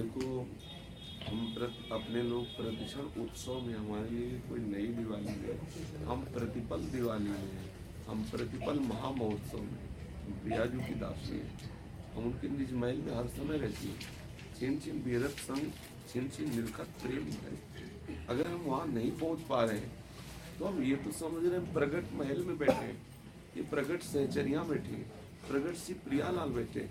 देखो हम प्रति, अपने लोग प्रतिक्षण उत्सव में हमारे लिए कोई नई दिवाली है। हम प्रतिपल दिवाली में हैं। हम प्रतिपल महामहोत्सव में प्रियाजू की दासी है। हम उनके निज महल में हर समय रहती हैं। छिन छिन बेरत संग छिन छिन निर्खत प्रेम है। अगर हम वहाँ नहीं पहुँच पा रहे हैं तो हम ये तो समझ रहे हैं प्रगट महल में बैठे हैं ये प्रगट सहचरिया बैठी है प्रगट सी प्रियालाल बैठे हैं।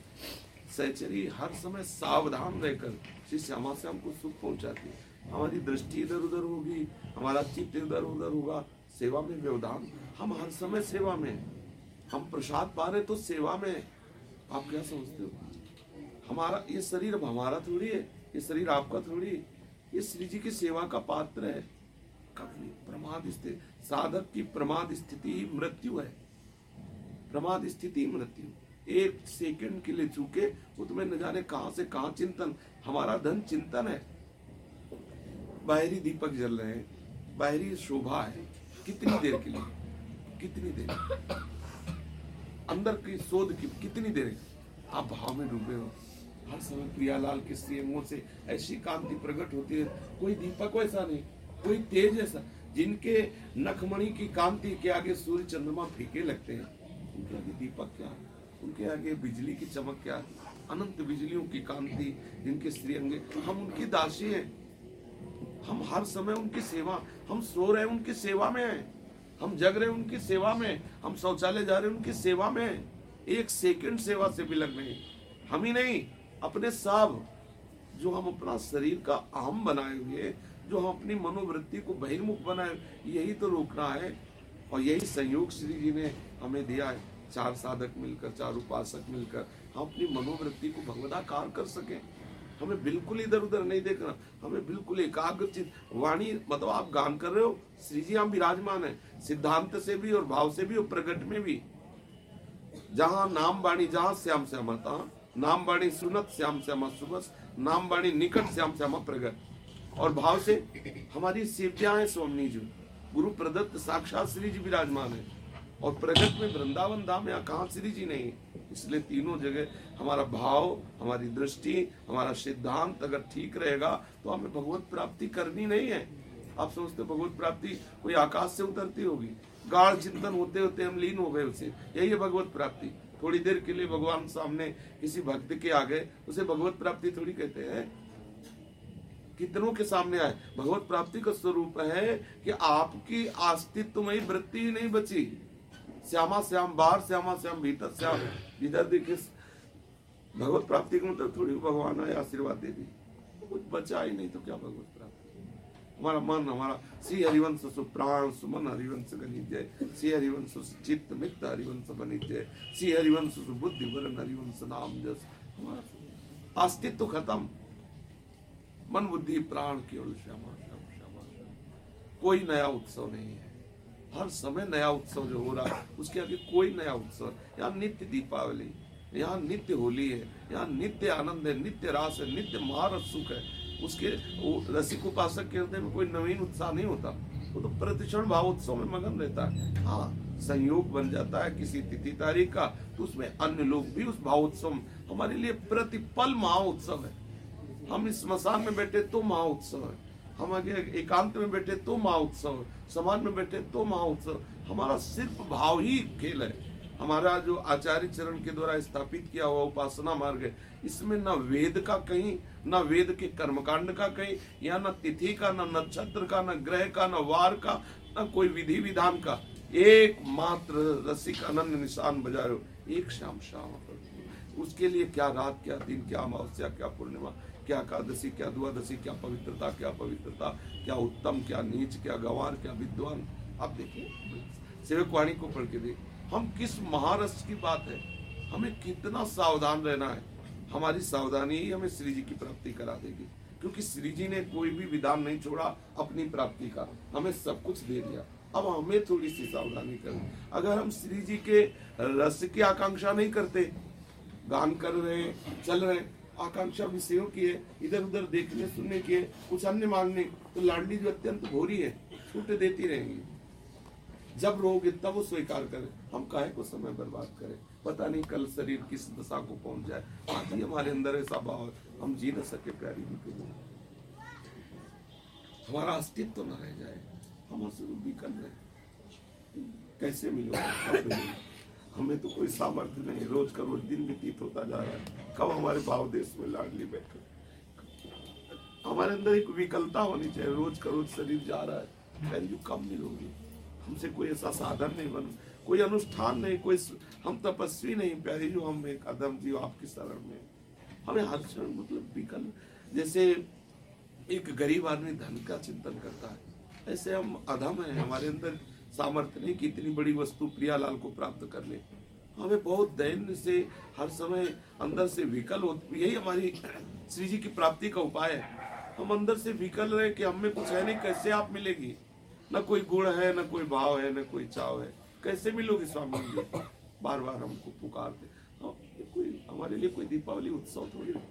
सहचरी हर समय सावधान रहकर श्री श्यामा से हमको सुख पहुंचाती है। हमारी दृष्टि इधर उधर होगी, हमारा चित्त इधर उधर होगा, सेवा में व्यवधान। हम हर समय सेवा में हम प्रसाद पा रहे तो सेवा में आप क्या समझते हो? हमारा, ये शरीर हमारा थोड़ी है, ये शरीर आपका थोड़ी है। ये श्री जी की सेवा का पात्र है। कभी प्रमाद स्थिति, साधक की प्रमाद स्थिति ही मृत्यु है। प्रमाद स्थिति ही मृत्यु। एक सेकंड के लिए चूके, वो तुम्हें न जाने कहाँ से कहाँ चिंतन। हमारा धन चिंतन है। बाहरी दीपक जल रहे हैं। बाहरी शोभा है। कितनी देर के लिए? कितनी देर? अंदर की शोध की कितनी देर? आप भाव में डूबे हो। हर समय प्रियालाल के सीएमओ से ऐसी कांति प्रकट होती है। कोई दीपक वैसा नहीं। कोई तेज ऐसा। जिनके नखमणि की कांति के आगे सूर्य चंद्रमा फीके लगते हैं। उनके दीपक क्या है? उनके आगे बिजली की चमक क्या? अनंत बिजलियों की कांति, जिनके स्त्री अंगे। हम उनकी दासी हैं। हम हर समय उनकी सेवा, हम सो रहे हैं उनकी सेवा में। हैं हम जग रहे हैं उनकी सेवा में। हम शौचालय जा रहे हैं उनकी सेवा में। एक सेकंड सेवा से भी लग नहीं। हम ही नहीं, अपने सब। जो हम अपना शरीर का अहम बनाए हुए, जो हम अपनी मनोवृत्ति को बहिर्मुख बनाए, यही तो रोकना है। और यही संयोग श्री जी ने हमें दिया है। चार साधक मिलकर, चार उपासक मिलकर, हम अपनी मनोवृत्ति को भगवदाकार कर सके। हमें बिल्कुल इधर उधर नहीं देखना, हमें बिल्कुल एकाग्रचित वाणी मतलब आप गान कर रहे हो, श्री जी, हम विराजमान है, सिद्धांत से भी और भाव से भी और प्रगट में भी। जहाँ नाम बाणी, जहाँ श्याम श्यामा तहाँ नाम बाणी सुनत, श्याम श्यामा सुबस, नाम बाणी निकट, श्याम श्यामा प्रगट। और भाव से हमारी सेव्या है, स्वामी जी। गुरु प्रदत्त साक्षात श्री जी विराजमान है। और प्रगट में वृंदावन धाम यहाँ कहाँ श्री जी नहीं। है इसलिए तीनों जगह हमारा भाव, हमारी दृष्टि, हमारा सिद्धांत अगर ठीक रहेगा तो हमें भगवत प्राप्ति करनी नहीं है। आप हो, भगवत प्राप्ति कोई आकाश से उतरती होगी। गाढ़ चिंतन होते होते हम लीन हो गए उसे। यही है भगवत प्राप्ति। थोड़ी देर के लिए भगवान सामने किसी भक्त के आगे उसे भगवत प्राप्ति थोड़ी कहते हैं। कितनों के सामने आए? भगवत प्राप्ति का स्वरूप है कि आपकी अस्तित्व में वृत्ति ही नहीं बची। श्यामा श्याम बाहर श्यामा श्याम, भीतर श्याम इधर देखे भगवत प्राप्ति का मतलब थोड़ी भगवान आए, आशीर्वाद दे दी। कुछ बचा ही नहीं तो क्या भगवत प्राप्ति? हमारा मन, हमारा श्री हरिवंश सु प्राण, सुमन हरिवंश गणिजय श्री हरिवंश चित्त मित्त हरिवंश बनिजय श्री हरिवंश सु बुद्धि वरण हरिवंश नाम जस। हमारा अस्तित्व खत्म। मन बुद्धि प्राण केवल श्याम, श्यामा, श्याम। कोई नया उत्सव नहीं है। हर समय नया उत्सव जो हो रहा है, उसके आगे कोई नया उत्सव यहाँ नित्य दीपावली, यहाँ नित्य होली है, यहाँ नित्य आनंद है, नित्य रास है, नित्य महारस सुख है। उसके रसिक उपासक के हृदय में कोई नवीन उत्साह नहीं होता। वो तो प्रतिक्षण भाव उत्सव में मगन रहता है। हाँ संयोग बन जाता है किसी तिथि तारीख का तो उसमें अन्य लोग भी उस भाव उत्सव हमारे लिए प्रतिपल महा उत्सव है। हम इस स्मशान में बैठे तो महा उत्सव है। हम आगे एकांत में बैठे तो महा उत्सव समाज में बैठे तो महा उत्सव। हमारा सिर्फ़ भाव ही खेल है। हमारा जो आचार्य चरण के द्वारा स्थापित किया हुआ उपासना मार्ग है, इसमें न वेद का कहीं, न वेद के कर्मकांड का कहीं, या न तिथि का, न नक्षत्र का, न ग्रह का, न वार का, न कोई विधि विधान का। एकमात्र रसिक अनन्य निशान बजायो, एक शाम शाम उसके लिए क्या रात, क्या दिन, क्या अमावस्या, क्या पूर्णिमा क्या एकादशी, क्या द्वादशी, क्या पवित्रता क्या पवित्रता, क्या उत्तम, क्या नीच, क्या गंवार, क्या विद्वान। आप देखिए, सेवक वाणी को पढ़ के देख हम किस महारस की बात है? हमें कितना सावधान रहना है। हमारी सावधानी ही हमें श्री जी की प्राप्ति करा देगी। क्योंकि श्री जी ने कोई भी विधान नहीं छोड़ा, अपनी प्राप्ति का। हमें सब कुछ दे दिया। अब हमें थोड़ी सी सावधानी करनी। अगर हम श्री जी के रस की आकांक्षा नहीं करते, गान कर रहे चल रहे आकांक्षा विषयों की है इधर उधर देखने, सुनने की है कुछ अन्य मांगने तो लाडली जो अत्यंत भोरी है, छूटे देती रहेंगी। जब रोगे तब वो स्वीकार करें। हम काहे को समय बर्बाद करें? पता नहीं कल शरीर किस दशा को पहुँच जाए। ही हमारे अंदर ऐसा भाव, हम जी न सके प्यारी जी के लिए। हमारा अस्तित्व तो न रह जाए। हम उससे विकल रहे कैसे मिलो हमें तो कोई सामर्थ्य नहीं। रोज का रोज दिन व्यतीत होता जा रहा है। कब हमारे भाव देश में लाडली बैठे हमारे अंदर एक विकलता होनी चाहिए। रोज का रोज शरीर जा रहा है। जो कम मिलोगी। हमसे कोई ऐसा साधन नहीं बन कोई अनुष्ठान नहीं, कोई हम तपस्वी नहीं, प्यारी जो हम एक अदम जीव आपकी शरण में। हमें हर क्षण मतलब विकल जैसे एक गरीब आदमी धन का चिंतन करता है। ऐसे हम अधम है। हमारे अंदर सामर्थ्य नहीं कि इतनी बड़ी वस्तु प्रियालाल को प्राप्त कर ले। हमें बहुत दैन्य से हर समय अंदर से विकल हो। यही हमारी श्री जी की प्राप्ति का उपाय है। हम अंदर से विकल रहे कि हमें कुछ है नहीं कैसे आप मिलेगी? न कोई गुण है न कोई भाव है न कोई चाव है। कैसे मिलोगे स्वामी जी? बार बार हमको पुकारते। हाँ, ये कोई हमारे लिए कोई दीपावली उत्सव थोड़ी है।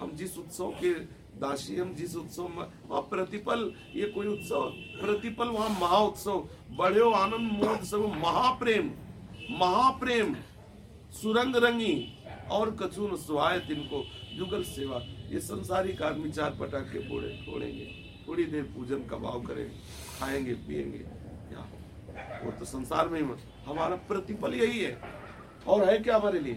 हम जिस उत्सव के दासी हम जिस उत्सव में वहाँ प्रतिपल ये कोई उत्सव प्रतिपल वहाँ महा उत्सव। बड़े आनंद मोद सब महाप्रेम महाप्रेम सुरंग रंगी और कछु न सुहाय तिनको जुगल सेवा। ये संसारिक आदमी चार पटाखे फोड़े, फोड़ेंगे। थोड़ी देर पूजन का भाव करेंगे खाएँगे, पिएँगे। क्या? वो तो संसार में ही हमारा प्रतिपल यही है। और है क्या हमारे लिए?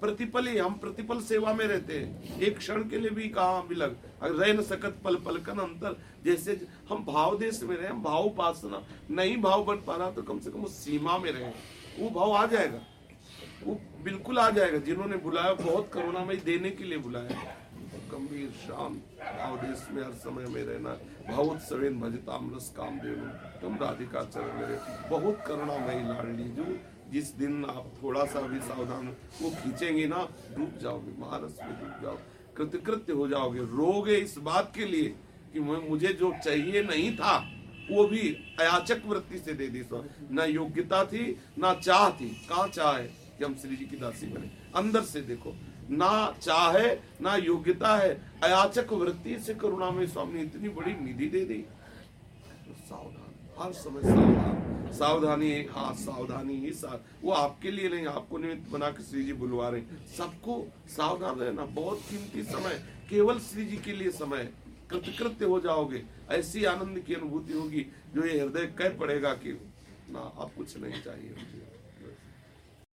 प्रतिपल ही, हम प्रतिपल सेवा में रहते हैं। एक क्षण के लिए भी कहा अगर रह न सकत पल पलकन अंतर। जैसे हम भाव देश में रहे, हम भाव उपासना, नहीं भाव बन पा रहा तो कम से कम उस सीमा में रहे। वो भाव आ जाएगा। वो बिल्कुल आ जाएगा। जिन्होंने बुलाया, बहुत करुणा में देने के लिए बुलाया। गंभीर, शांत भाव देश में, हर समय में रहना। भावोत्सवेन भजताम रस काम देव तुम राधिका चरण मेरे। बहुत करुणामयी लाडली जो जिस दिन आप थोड़ा सा भी सावधान वो खींचेंगे ना, डूब जाओगे। महारस में डूब जाओ। कृतकृत्य हो जाओगे। रोगे इस बात के लिए कि मुझे जो चाहिए नहीं था वो भी अयाचक वृत्ति से दे दी सो न योग्यता थी, ना चाह थी। कहाँ चाह है कि हम श्री जी की दासी बने। अंदर से देखो, ना चाह है, ना योग्यता है, अयाचक वृत्ति से करुणा में स्वामी इतनी बड़ी निधि दे दी। सावधान, हर समय सावधान। सावधानी हाँ सावधानी ही सा वो आपके लिए नहीं, आपको निमित्त बना के श्री जी बुलवा रहे सबको सावधान रहना, बहुत कीमती समय, केवल श्री जी के लिए समय। कृतकृत्य हो जाओगे। ऐसी आनंद की अनुभूति होगी जो ये हृदय कह पड़ेगा कि, ना अब कुछ नहीं चाहिए मुझे।